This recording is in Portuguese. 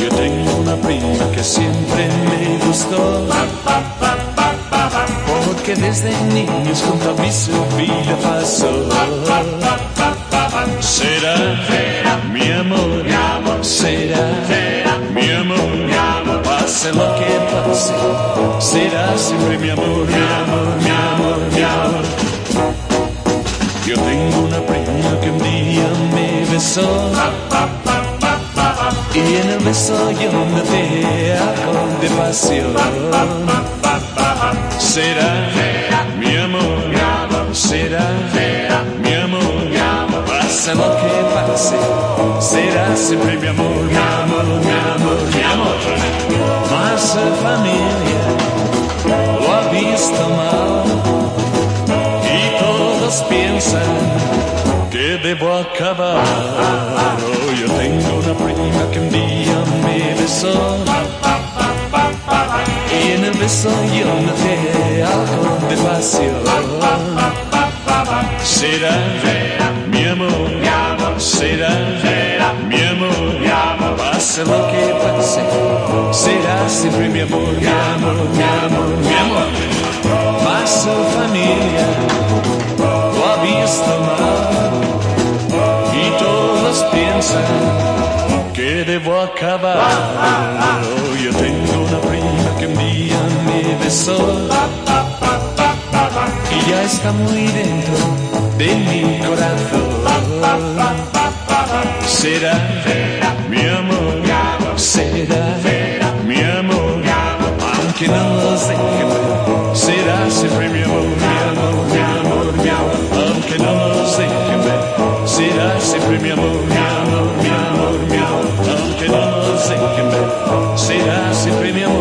Yo tengo una prima que siempre me gustó. Porque desde niños junto a mí su vida pasó. Será, mi amor. Será, mi amor, mi amor. Pase lo que pase, será siempre mi amor, mi amor, mi amor, mi amor. Yo tengo una prima que un día Y en el beso yo me dejo de pasión. Será mi amor, será mi amor, pase lo que pase, será siempre mi amor, mi amor, mi amor, mi amor. Mas su familia lo ha visto debo acabar. Oh, yo tengo una prima que un día me. Y en el beso yo noté algo de pasión. Será mi amor, será mi amor, pase lo que pase, será siempre mi amor, mi amor, mi amor, mi amor. Su familia que devo acabar. Hoy tenho uma prima que un día me besó e já está muito dentro de meu coração. Será meu amor, será meu amor, aunque não nos sé, será sempre meu amor, meu amor, meu amor, meu amor, aunque não nos sé, será sempre meu amor. se, será ese premio